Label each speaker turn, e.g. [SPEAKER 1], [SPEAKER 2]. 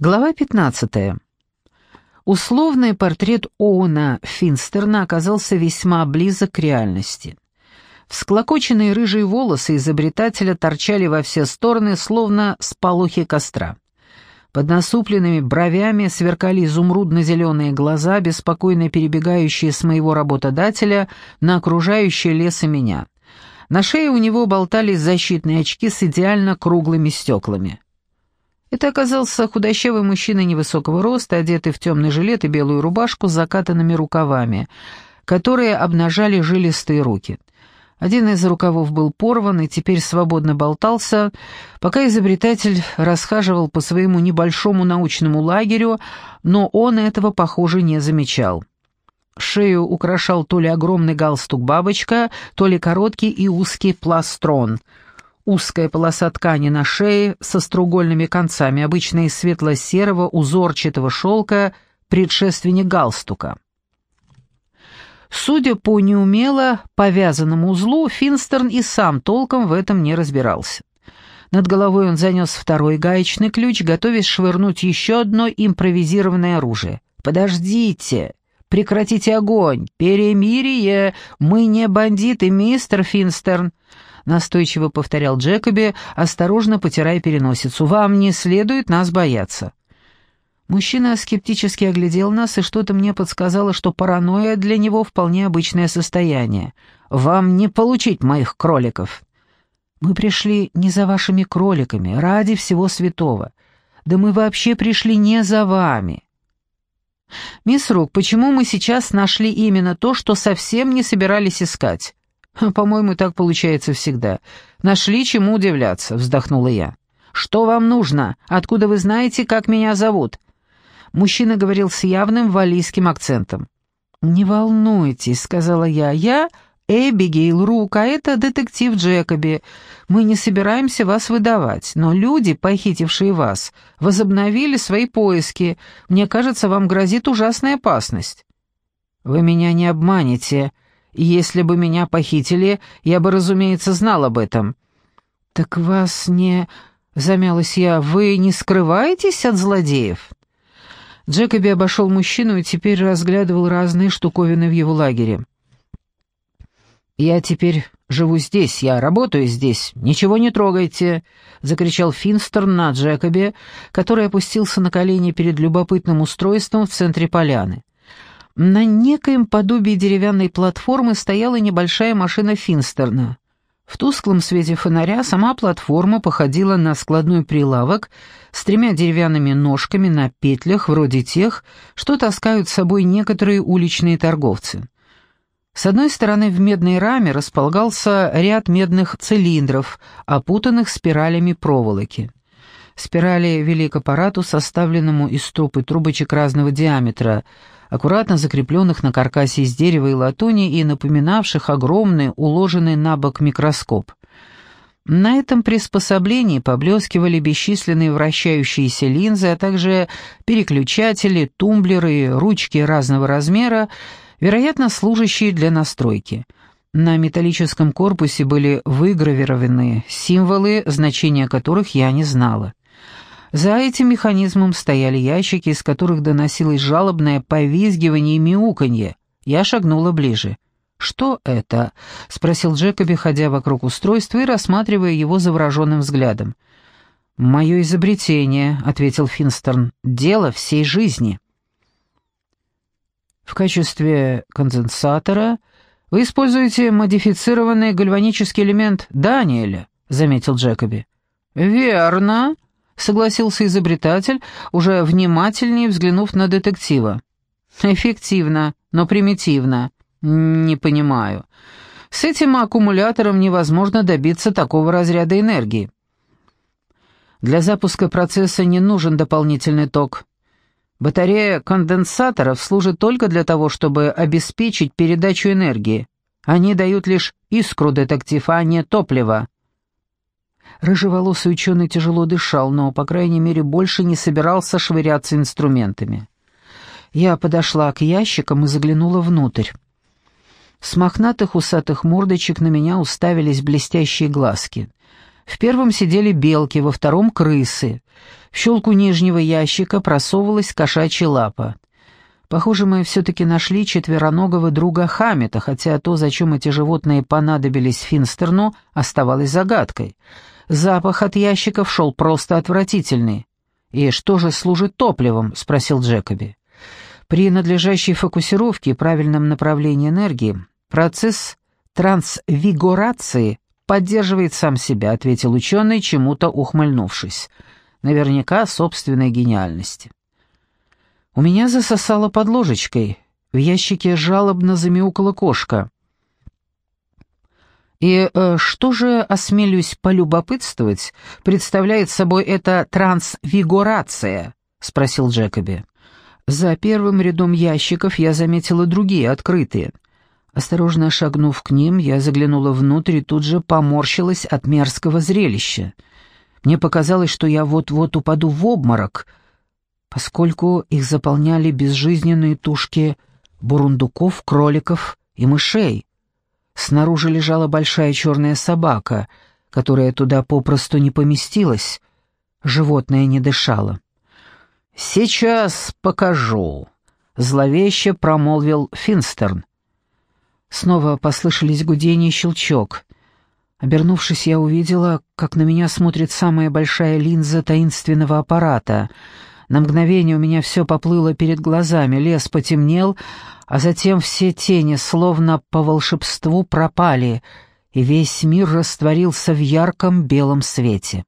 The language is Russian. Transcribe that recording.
[SPEAKER 1] Глава 15. Условный портрет Оуна Финстерна оказался весьма близок к реальности. Всклокоченные рыжие волосы изобретателя торчали во все стороны, словно сполохи костра. Под насупленными бровями сверкали изумрудно-зеленые глаза, беспокойно перебегающие с моего работодателя на окружающий лес и меня. На шее у него болтались защитные очки с идеально круглыми стеклами. Это оказался худощавый мужчина невысокого роста, одетый в темный жилет и белую рубашку с закатанными рукавами, которые обнажали жилистые руки. Один из рукавов был порван и теперь свободно болтался, пока изобретатель расхаживал по своему небольшому научному лагерю, но он этого, похоже, не замечал. Шею украшал то ли огромный галстук-бабочка, то ли короткий и узкий пластрон — узкая полоса ткани на шее со стругольными концами, обычно из светло-серого узорчатого шелка, предшественник галстука. Судя по неумело повязанному узлу, Финстерн и сам толком в этом не разбирался. Над головой он занес второй гаечный ключ, готовясь швырнуть еще одно импровизированное оружие. «Подождите! Прекратите огонь! Перемирие! Мы не бандиты, мистер Финстерн!» Настойчиво повторял Джекоби, осторожно потирая переносицу. «Вам не следует нас бояться». Мужчина скептически оглядел нас, и что-то мне подсказало, что паранойя для него вполне обычное состояние. «Вам не получить моих кроликов». «Мы пришли не за вашими кроликами, ради всего святого. Да мы вообще пришли не за вами». «Мисс Рук, почему мы сейчас нашли именно то, что совсем не собирались искать? «По-моему, так получается всегда. Нашли чему удивляться», — вздохнула я. «Что вам нужно? Откуда вы знаете, как меня зовут?» Мужчина говорил с явным валийским акцентом. «Не волнуйтесь», — сказала я. «Я Эбигейл Рук, а это детектив Джекоби. Мы не собираемся вас выдавать, но люди, похитившие вас, возобновили свои поиски. Мне кажется, вам грозит ужасная опасность». «Вы меня не обманете», если бы меня похитили, я бы, разумеется, знал об этом». «Так вас не...» — замялась я. «Вы не скрываетесь от злодеев?» Джекоби обошел мужчину и теперь разглядывал разные штуковины в его лагере. «Я теперь живу здесь, я работаю здесь, ничего не трогайте!» — закричал Финстерн на Джекобе, который опустился на колени перед любопытным устройством в центре поляны. На некоем подобии деревянной платформы стояла небольшая машина Финстерна. В тусклом свете фонаря сама платформа походила на складной прилавок с тремя деревянными ножками на петлях, вроде тех, что таскают с собой некоторые уличные торговцы. С одной стороны в медной раме располагался ряд медных цилиндров, опутанных спиралями проволоки. Спирали вели к аппарату, составленному из труб и трубочек разного диаметра — аккуратно закрепленных на каркасе из дерева и латуни и напоминавших огромный, уложенный на бок микроскоп. На этом приспособлении поблескивали бесчисленные вращающиеся линзы, а также переключатели, тумблеры, ручки разного размера, вероятно, служащие для настройки. На металлическом корпусе были выгравированы символы, значения которых я не знала. За этим механизмом стояли ящики, из которых доносилось жалобное повизгивание и мяуканье. Я шагнула ближе. «Что это?» — спросил Джекоби, ходя вокруг устройства и рассматривая его завороженным взглядом. «Мое изобретение», — ответил Финстерн, — «дело всей жизни». В качестве конденсатора вы используете модифицированный гальванический элемент Даниэля, заметил Джекоби. Верно, согласился изобретатель, уже внимательнее взглянув на детектива. «Эффективно, но примитивно. Не понимаю. С этим аккумулятором невозможно добиться такого разряда энергии. Для запуска процесса не нужен дополнительный ток. Батарея конденсаторов служит только для того, чтобы обеспечить передачу энергии. Они дают лишь искру, детектив, а не топливо. Рыжеволосый ученый тяжело дышал, но, по крайней мере, больше не собирался швыряться инструментами. Я подошла к ящикам и заглянула внутрь. С мохнатых усатых мордочек на меня уставились блестящие глазки. В первом сидели белки, во втором — крысы. В щелку нижнего ящика просовывалась кошачья лапа. Похоже, мы все-таки нашли четвероногого друга Хаммета, хотя то, зачем эти животные понадобились Финстерну, оставалось загадкой. Запах от ящиков шел просто отвратительный. «И что же служит топливом?» — спросил Джекоби. При надлежащей фокусировке и правильном направлении энергии процесс трансвигорации поддерживает сам себя, ответил ученый, чему-то ухмыльнувшись. Наверняка собственной гениальности. У меня засосало под ложечкой. В ящике жалобно замяукала кошка. И э, что же, осмелюсь полюбопытствовать, представляет собой эта трансвигорация? спросил Джекоби. За первым рядом ящиков я заметила другие, открытые. Осторожно шагнув к ним, я заглянула внутрь и тут же поморщилась от мерзкого зрелища. Мне показалось, что я вот-вот упаду в обморок, поскольку их заполняли безжизненные тушки бурундуков, кроликов и мышей. Снаружи лежала большая черная собака, которая туда попросту не поместилась. Животное не дышало. «Сейчас покажу», — зловеще промолвил Финстерн. Снова послышались гудение и щелчок. Обернувшись, я увидела, как на меня смотрит самая большая линза таинственного аппарата. На мгновение у меня все поплыло перед глазами, лес потемнел, а затем все тени, словно по волшебству, пропали, и весь мир растворился в ярком белом свете.